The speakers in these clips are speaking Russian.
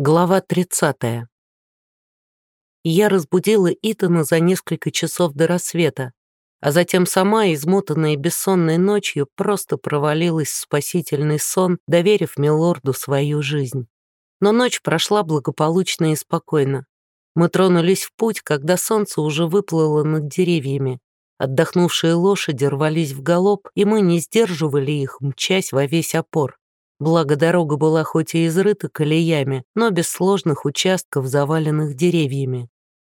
Глава 30. Я разбудила Итана за несколько часов до рассвета, а затем сама, измотанная бессонной ночью, просто провалилась в спасительный сон, доверив Милорду свою жизнь. Но ночь прошла благополучно и спокойно. Мы тронулись в путь, когда солнце уже выплыло над деревьями. Отдохнувшие лошади рвались в галоп, и мы не сдерживали их, мчась во весь опор. Благо, дорога была хоть и изрыта колеями, но без сложных участков, заваленных деревьями.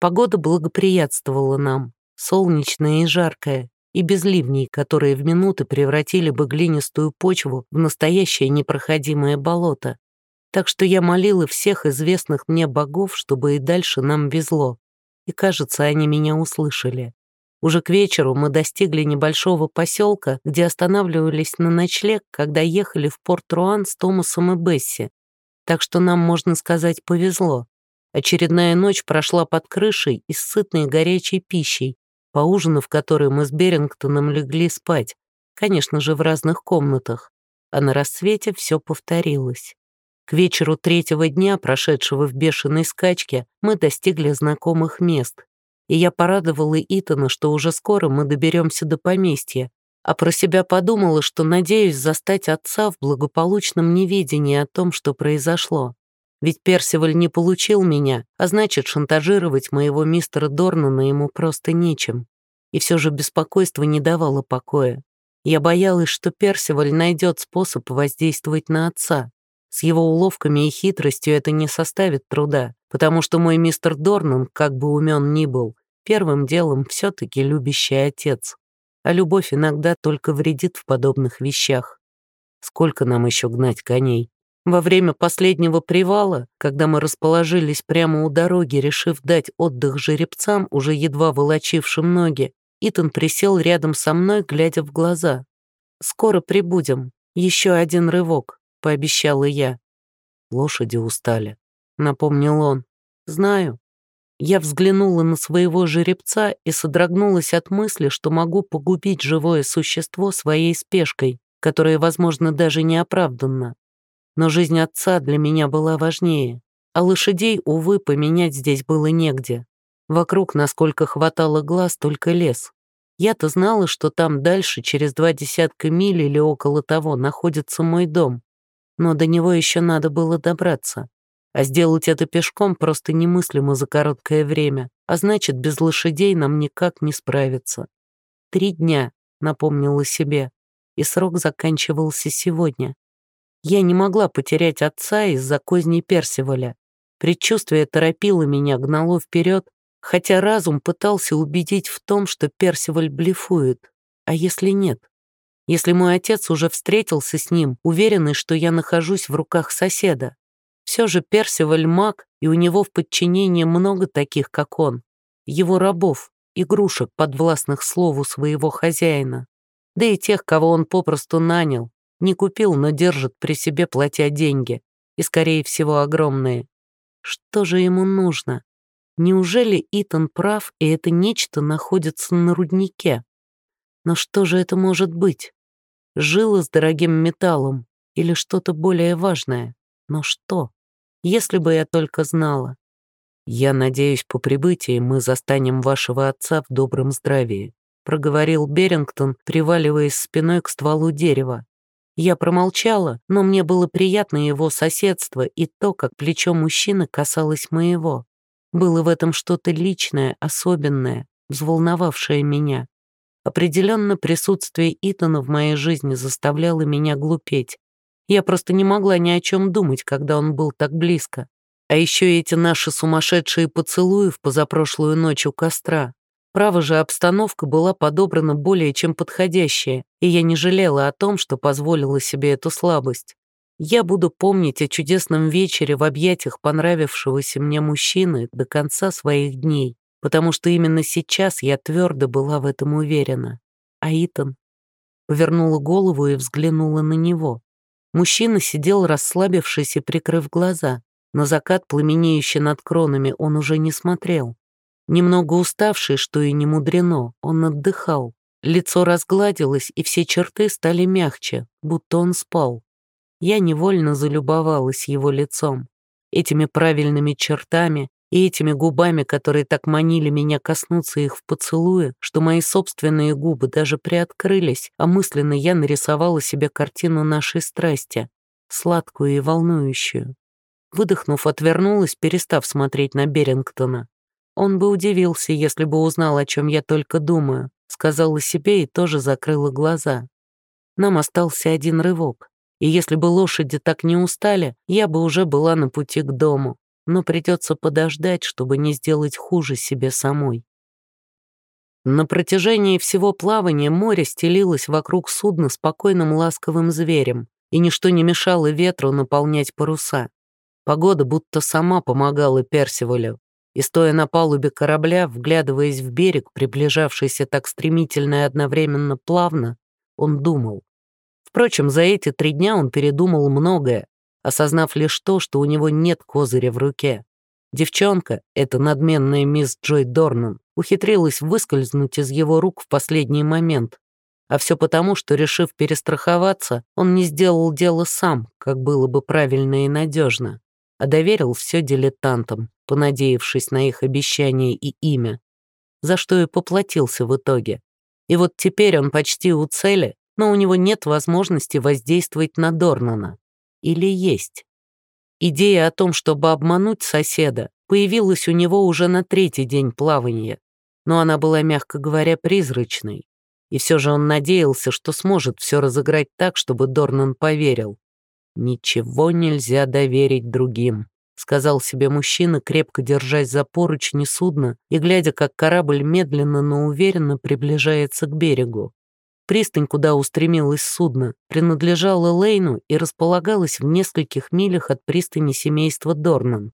Погода благоприятствовала нам, солнечная и жаркая, и без ливней, которые в минуты превратили бы глинистую почву в настоящее непроходимое болото. Так что я молила всех известных мне богов, чтобы и дальше нам везло. И, кажется, они меня услышали. Уже к вечеру мы достигли небольшого поселка, где останавливались на ночлег, когда ехали в Порт-Руан с Томасом и Бесси. Так что нам, можно сказать, повезло. Очередная ночь прошла под крышей и с сытной горячей пищей, поужинав которой мы с Берингтоном легли спать, конечно же, в разных комнатах. А на рассвете все повторилось. К вечеру третьего дня, прошедшего в бешеной скачке, мы достигли знакомых мест, и я порадовала Итана, что уже скоро мы доберемся до поместья, а про себя подумала, что надеюсь застать отца в благополучном неведении о том, что произошло. Ведь Персиваль не получил меня, а значит, шантажировать моего мистера Дорнана ему просто нечем. И все же беспокойство не давало покоя. Я боялась, что Персиваль найдет способ воздействовать на отца. С его уловками и хитростью это не составит труда, потому что мой мистер Дорнан, как бы умен ни был, первым делом все-таки любящий отец. А любовь иногда только вредит в подобных вещах. Сколько нам еще гнать коней? Во время последнего привала, когда мы расположились прямо у дороги, решив дать отдых жеребцам, уже едва волочившим ноги, Итан присел рядом со мной, глядя в глаза. «Скоро прибудем. Еще один рывок», — пообещала я. Лошади устали, — напомнил он. «Знаю, я взглянула на своего жеребца и содрогнулась от мысли, что могу погубить живое существо своей спешкой, которая, возможно, даже не оправданна. Но жизнь отца для меня была важнее, а лошадей, увы, поменять здесь было негде. Вокруг, насколько хватало глаз, только лес. Я-то знала, что там дальше, через два десятка миль или около того, находится мой дом. Но до него еще надо было добраться. А сделать это пешком просто немыслимо за короткое время, а значит, без лошадей нам никак не справиться. Три дня, напомнила себе, и срок заканчивался сегодня. Я не могла потерять отца из-за козней Персиваля. Предчувствие торопило меня, гнало вперед, хотя разум пытался убедить в том, что Персиваль блефует. А если нет? Если мой отец уже встретился с ним, уверенный, что я нахожусь в руках соседа, все же Персиваль маг, и у него в подчинении много таких, как он. Его рабов, игрушек, подвластных слову своего хозяина. Да и тех, кого он попросту нанял. Не купил, но держит при себе, платя деньги. И, скорее всего, огромные. Что же ему нужно? Неужели Итан прав, и это нечто находится на руднике? Но что же это может быть? Жила с дорогим металлом или что-то более важное? Но что? Если бы я только знала. Я надеюсь, по прибытии мы застанем вашего отца в добром здравии, проговорил Берингтон, приваливаясь спиной к стволу дерева. Я промолчала, но мне было приятно его соседство и то, как плечо мужчины касалось моего. Было в этом что-то личное, особенное, взволновавшее меня. Определенно присутствие Итана в моей жизни заставляло меня глупеть. Я просто не могла ни о чем думать, когда он был так близко. А еще эти наши сумасшедшие поцелуи в позапрошлую ночь у костра. Право же, обстановка была подобрана более чем подходящая, и я не жалела о том, что позволила себе эту слабость. Я буду помнить о чудесном вечере в объятиях понравившегося мне мужчины до конца своих дней, потому что именно сейчас я твердо была в этом уверена. А повернула голову и взглянула на него. Мужчина сидел расслабившись и прикрыв глаза. На закат, пламенеющий над кронами, он уже не смотрел. Немного уставший, что и не мудрено, он отдыхал. Лицо разгладилось, и все черты стали мягче, будто он спал. Я невольно залюбовалась его лицом. этими правильными чертами и этими губами, которые так манили меня коснуться их в поцелуе, что мои собственные губы даже приоткрылись, а мысленно я нарисовала себе картину нашей страсти, сладкую и волнующую. Выдохнув, отвернулась, перестав смотреть на Берингтона. Он бы удивился, если бы узнал, о чем я только думаю, сказала себе и тоже закрыла глаза. Нам остался один рывок, и если бы лошади так не устали, я бы уже была на пути к дому, но придется подождать, чтобы не сделать хуже себе самой. На протяжении всего плавания море стелилось вокруг судна спокойным ласковым зверем, и ничто не мешало ветру наполнять паруса. Погода будто сама помогала Персивалю, и, стоя на палубе корабля, вглядываясь в берег, приближавшийся так стремительно и одновременно плавно, он думал. Впрочем, за эти три дня он передумал многое, осознав лишь то, что у него нет козыря в руке. Девчонка, эта надменная мисс Джой Дорнан, ухитрилась выскользнуть из его рук в последний момент. А все потому, что, решив перестраховаться, он не сделал дело сам, как было бы правильно и надежно, а доверил все дилетантам, понадеявшись на их обещание и имя, за что и поплатился в итоге. И вот теперь он почти у цели, но у него нет возможности воздействовать на Дорнана. Или есть? Идея о том, чтобы обмануть соседа, появилась у него уже на третий день плавания, но она была, мягко говоря, призрачной. И все же он надеялся, что сможет все разыграть так, чтобы Дорнан поверил. Ничего нельзя доверить другим сказал себе мужчина, крепко держась за поручни судна и глядя, как корабль медленно, но уверенно приближается к берегу. Пристань, куда устремилось судно, принадлежала Лейну и располагалась в нескольких милях от пристани семейства Дорнан.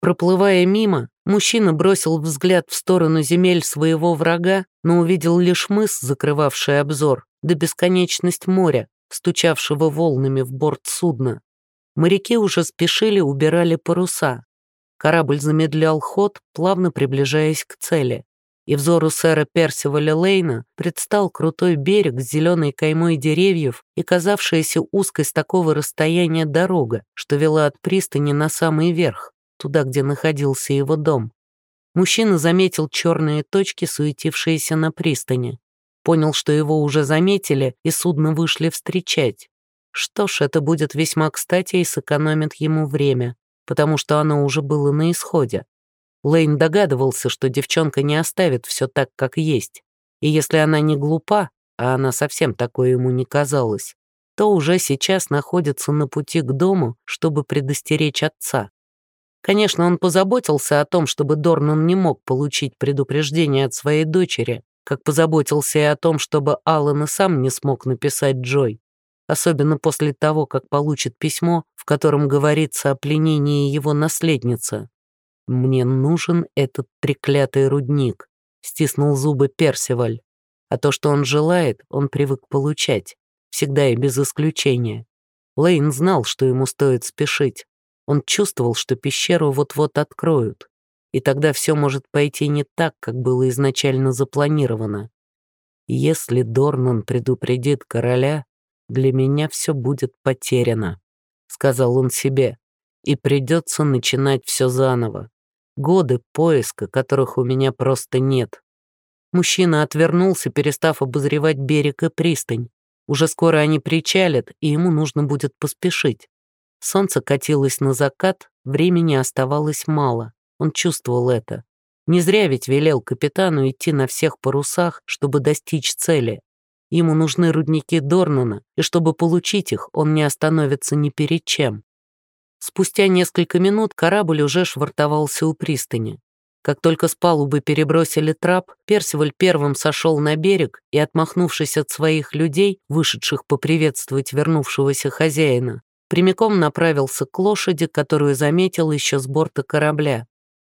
Проплывая мимо, мужчина бросил взгляд в сторону земель своего врага, но увидел лишь мыс, закрывавший обзор, да бесконечность моря, стучавшего волнами в борт судна. Моряки уже спешили, убирали паруса. Корабль замедлял ход, плавно приближаясь к цели. И взору сэра Персиваля Лейна предстал крутой берег с зеленой каймой деревьев и казавшаяся узкой с такого расстояния дорога, что вела от пристани на самый верх, туда, где находился его дом. Мужчина заметил черные точки, суетившиеся на пристани. Понял, что его уже заметили, и судно вышли встречать. Что ж, это будет весьма кстати и сэкономит ему время, потому что оно уже было на исходе. Лейн догадывался, что девчонка не оставит все так, как есть. И если она не глупа, а она совсем такой ему не казалась, то уже сейчас находится на пути к дому, чтобы предостеречь отца. Конечно, он позаботился о том, чтобы Дорнан не мог получить предупреждение от своей дочери, как позаботился и о том, чтобы Аллан и сам не смог написать Джой особенно после того, как получит письмо, в котором говорится о пленении его наследницы. «Мне нужен этот треклятый рудник», — стиснул зубы Персиваль. А то, что он желает, он привык получать, всегда и без исключения. Лейн знал, что ему стоит спешить. Он чувствовал, что пещеру вот-вот откроют, и тогда все может пойти не так, как было изначально запланировано. Если Дорнан предупредит короля, для меня все будет потеряно», — сказал он себе, «и придется начинать все заново. Годы поиска, которых у меня просто нет». Мужчина отвернулся, перестав обозревать берег и пристань. Уже скоро они причалят, и ему нужно будет поспешить. Солнце катилось на закат, времени оставалось мало. Он чувствовал это. Не зря ведь велел капитану идти на всех парусах, чтобы достичь цели. Ему нужны рудники Дорнана, и чтобы получить их, он не остановится ни перед чем. Спустя несколько минут корабль уже швартовался у пристани. Как только с палубы перебросили трап, Персиваль первым сошел на берег и, отмахнувшись от своих людей, вышедших поприветствовать вернувшегося хозяина, прямиком направился к лошади, которую заметил еще с борта корабля.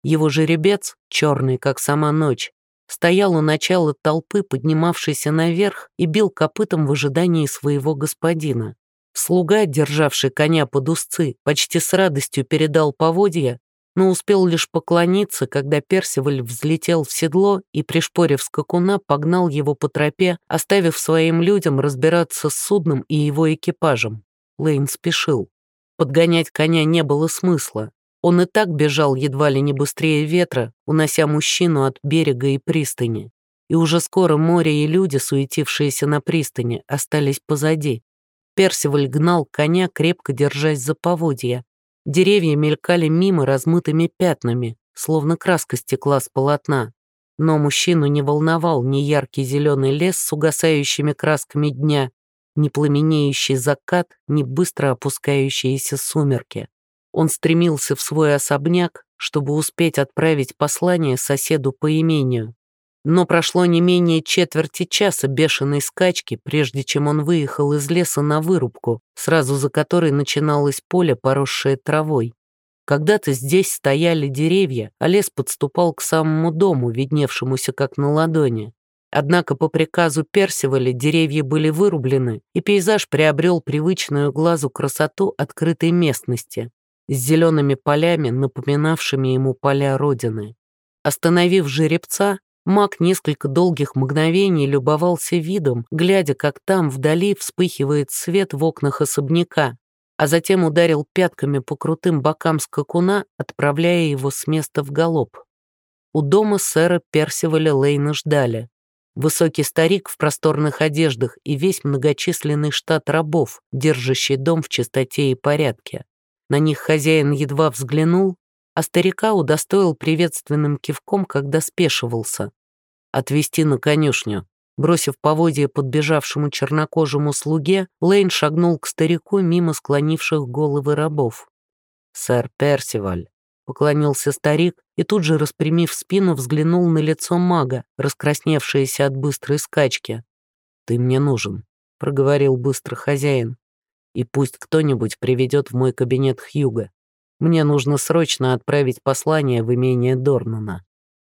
Его жеребец, черный, как сама ночь, стоял у начала толпы, поднимавшейся наверх, и бил копытом в ожидании своего господина. Слуга, державший коня под узцы, почти с радостью передал поводья, но успел лишь поклониться, когда Персиваль взлетел в седло и, пришпорив скакуна, погнал его по тропе, оставив своим людям разбираться с судном и его экипажем. Лейн спешил. Подгонять коня не было смысла. Он и так бежал едва ли не быстрее ветра, унося мужчину от берега и пристани. И уже скоро море и люди, суетившиеся на пристани, остались позади. Персиваль гнал коня, крепко держась за поводья. Деревья мелькали мимо размытыми пятнами, словно краска стекла с полотна. Но мужчину не волновал ни яркий зеленый лес с угасающими красками дня, ни пламенеющий закат, ни быстро опускающиеся сумерки. Он стремился в свой особняк, чтобы успеть отправить послание соседу по имению. Но прошло не менее четверти часа бешеной скачки, прежде чем он выехал из леса на вырубку, сразу за которой начиналось поле, поросшее травой. Когда-то здесь стояли деревья, а лес подступал к самому дому, видневшемуся как на ладони. Однако по приказу Персиваля деревья были вырублены, и пейзаж приобрел привычную глазу красоту открытой местности с зелеными полями, напоминавшими ему поля Родины. Остановив жеребца, маг несколько долгих мгновений любовался видом, глядя, как там вдали вспыхивает свет в окнах особняка, а затем ударил пятками по крутым бокам скакуна, отправляя его с места в галоп. У дома сэра Персиваля Лейна ждали. Высокий старик в просторных одеждах и весь многочисленный штат рабов, держащий дом в чистоте и порядке. На них хозяин едва взглянул, а старика удостоил приветственным кивком, когда спешивался. Отвести на конюшню. Бросив поводья подбежавшему чернокожему слуге, Лейн шагнул к старику мимо склонивших головы рабов. «Сэр Персиваль», — поклонился старик и тут же, распрямив спину, взглянул на лицо мага, раскрасневшееся от быстрой скачки. «Ты мне нужен», — проговорил быстро хозяин. «И пусть кто-нибудь приведет в мой кабинет Хьюга. Мне нужно срочно отправить послание в имение Дорнана».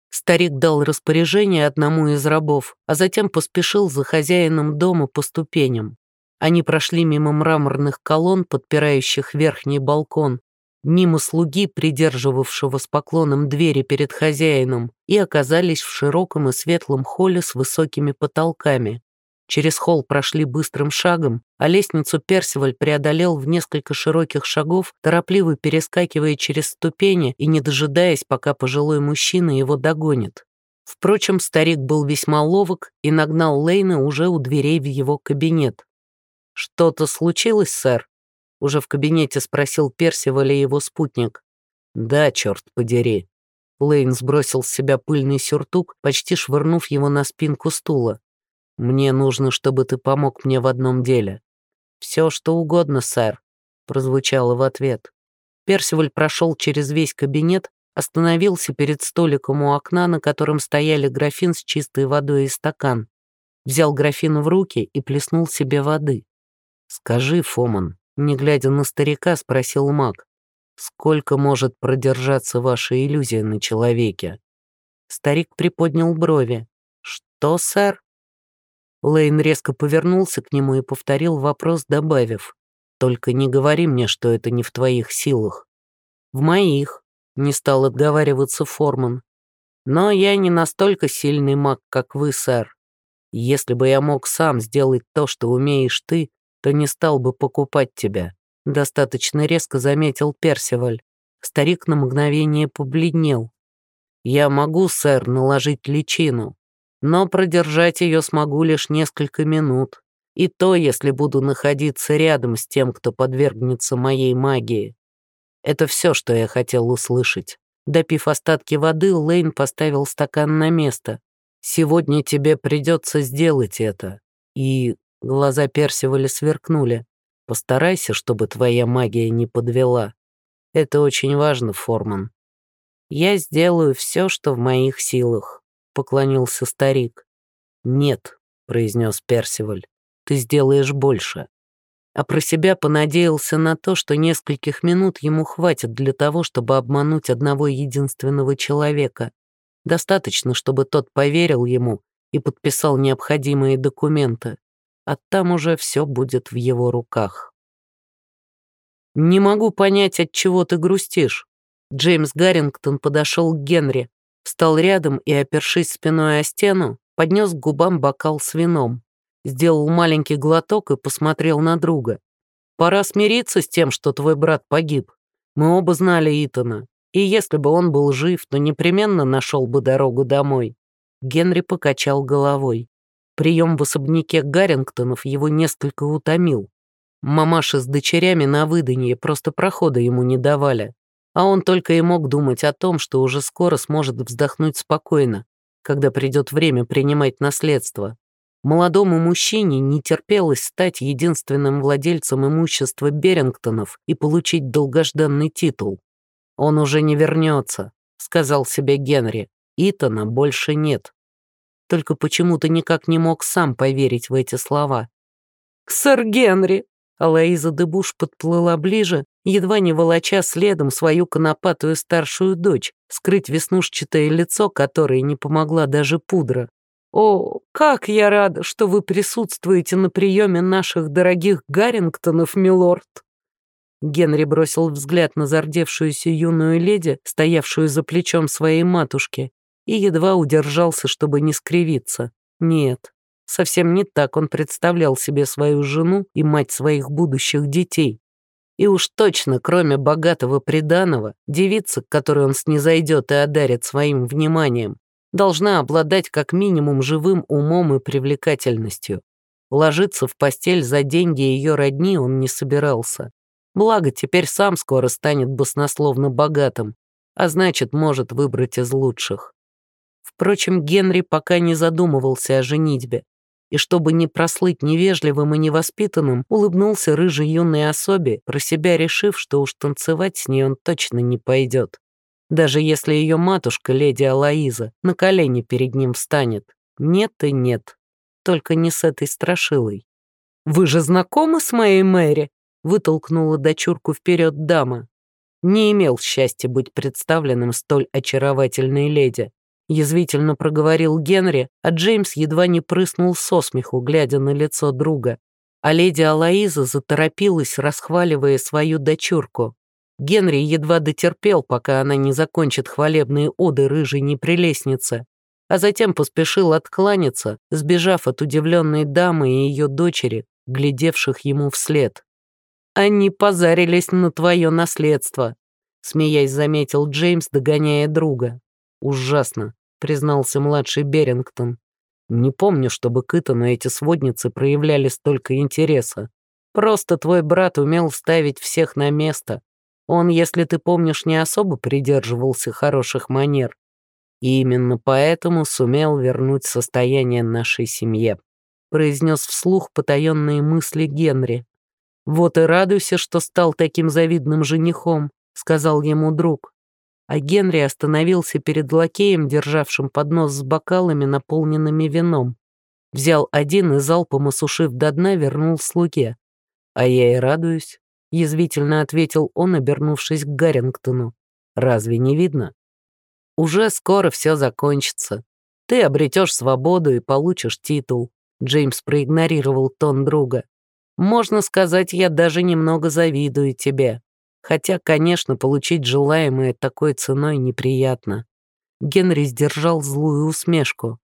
Старик дал распоряжение одному из рабов, а затем поспешил за хозяином дома по ступеням. Они прошли мимо мраморных колонн, подпирающих верхний балкон, мимо слуги, придерживавшего с поклоном двери перед хозяином, и оказались в широком и светлом холле с высокими потолками. Через холл прошли быстрым шагом, а лестницу Персиваль преодолел в несколько широких шагов, торопливо перескакивая через ступени и не дожидаясь, пока пожилой мужчина его догонит. Впрочем, старик был весьма ловок и нагнал Лейна уже у дверей в его кабинет. «Что-то случилось, сэр?» Уже в кабинете спросил Персиваль и его спутник. «Да, черт подери». Лейн сбросил с себя пыльный сюртук, почти швырнув его на спинку стула. «Мне нужно, чтобы ты помог мне в одном деле». «Все, что угодно, сэр», — прозвучало в ответ. Персиваль прошел через весь кабинет, остановился перед столиком у окна, на котором стояли графин с чистой водой и стакан. Взял графин в руки и плеснул себе воды. «Скажи, Фоман», — не глядя на старика, спросил маг, «сколько может продержаться ваша иллюзия на человеке?» Старик приподнял брови. «Что, сэр?» Лейн резко повернулся к нему и повторил вопрос, добавив. «Только не говори мне, что это не в твоих силах». «В моих», — не стал отговариваться Форман. «Но я не настолько сильный маг, как вы, сэр. Если бы я мог сам сделать то, что умеешь ты, то не стал бы покупать тебя», — достаточно резко заметил Персиваль. Старик на мгновение побледнел. «Я могу, сэр, наложить личину, но продержать ее смогу лишь несколько минут. И то, если буду находиться рядом с тем, кто подвергнется моей магии. Это все, что я хотел услышать. Допив остатки воды, Лейн поставил стакан на место. «Сегодня тебе придется сделать это». И глаза Персиваля сверкнули. «Постарайся, чтобы твоя магия не подвела. Это очень важно, Форман. Я сделаю все, что в моих силах поклонился старик. «Нет», — произнес Персиваль, — «ты сделаешь больше». А про себя понадеялся на то, что нескольких минут ему хватит для того, чтобы обмануть одного единственного человека. Достаточно, чтобы тот поверил ему и подписал необходимые документы, а там уже все будет в его руках. «Не могу понять, от чего ты грустишь». Джеймс Гаррингтон подошел к Генри, Встал рядом и, опершись спиной о стену, поднес к губам бокал с вином. Сделал маленький глоток и посмотрел на друга. «Пора смириться с тем, что твой брат погиб. Мы оба знали Итана, и если бы он был жив, то непременно нашел бы дорогу домой. Генри покачал головой. Прием в особняке Гаррингтонов его несколько утомил. Мамаши с дочерями на выданье просто прохода ему не давали. А он только и мог думать о том, что уже скоро сможет вздохнуть спокойно, когда придет время принимать наследство. Молодому мужчине не терпелось стать единственным владельцем имущества Берингтонов и получить долгожданный титул. «Он уже не вернется», — сказал себе Генри. «Итана больше нет». Только почему-то никак не мог сам поверить в эти слова. «Сэр Генри!» Алаиза Дебуш подплыла ближе, едва не волоча следом свою конопатую старшую дочь, скрыть веснушчатое лицо, которое не помогла даже пудра. «О, как я рада, что вы присутствуете на приеме наших дорогих Гаррингтонов, милорд!» Генри бросил взгляд на зардевшуюся юную леди, стоявшую за плечом своей матушки, и едва удержался, чтобы не скривиться. Нет, совсем не так он представлял себе свою жену и мать своих будущих детей. И уж точно, кроме богатого приданого, девица, к которой он снизойдет и одарит своим вниманием, должна обладать как минимум живым умом и привлекательностью. Ложиться в постель за деньги ее родни он не собирался. Благо, теперь сам скоро станет баснословно богатым, а значит, может выбрать из лучших. Впрочем, Генри пока не задумывался о женитьбе, и чтобы не прослыть невежливым и невоспитанным, улыбнулся рыжей юной особе, про себя решив, что уж танцевать с ней он точно не пойдет. Даже если ее матушка, леди Алаиза, на колени перед ним встанет. Нет и нет. Только не с этой страшилой. «Вы же знакомы с моей Мэри?» вытолкнула дочурку вперед дама. Не имел счастья быть представленным столь очаровательной леди. Язвительно проговорил Генри, а Джеймс едва не прыснул со смеху, глядя на лицо друга. А леди Алаиза заторопилась, расхваливая свою дочурку. Генри едва дотерпел, пока она не закончит хвалебные оды рыжей непрелестницы, а затем поспешил откланяться, сбежав от удивленной дамы и ее дочери, глядевших ему вслед. Они позарились на твое наследство», — смеясь заметил Джеймс, догоняя друга. «Ужасно», — признался младший Берингтон. «Не помню, чтобы к Итану эти сводницы проявляли столько интереса. Просто твой брат умел ставить всех на место. Он, если ты помнишь, не особо придерживался хороших манер. И именно поэтому сумел вернуть состояние нашей семье», — произнес вслух потаенные мысли Генри. «Вот и радуйся, что стал таким завидным женихом», — сказал ему друг. А Генри остановился перед лакеем, державшим поднос с бокалами, наполненными вином. Взял один и залпом осушив до дна, вернул слуге. «А я и радуюсь», — язвительно ответил он, обернувшись к Гаррингтону. «Разве не видно?» «Уже скоро все закончится. Ты обретешь свободу и получишь титул», — Джеймс проигнорировал тон друга. Можно сказать, я даже немного завидую тебе. Хотя, конечно, получить желаемое такой ценой неприятно. Генри сдержал злую усмешку.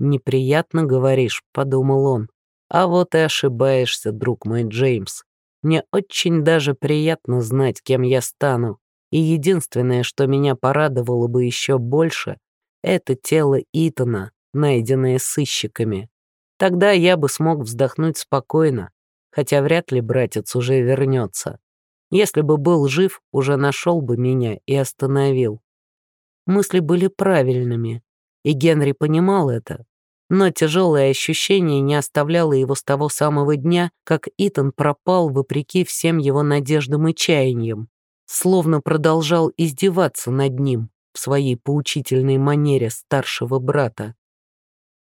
«Неприятно, говоришь», — подумал он. «А вот и ошибаешься, друг мой Джеймс. Мне очень даже приятно знать, кем я стану. И единственное, что меня порадовало бы еще больше, это тело Итана, найденное сыщиками. Тогда я бы смог вздохнуть спокойно, хотя вряд ли братец уже вернется. Если бы был жив, уже нашел бы меня и остановил. Мысли были правильными, и Генри понимал это, но тяжелое ощущение не оставляло его с того самого дня, как Итан пропал вопреки всем его надеждам и чаяниям, словно продолжал издеваться над ним в своей поучительной манере старшего брата.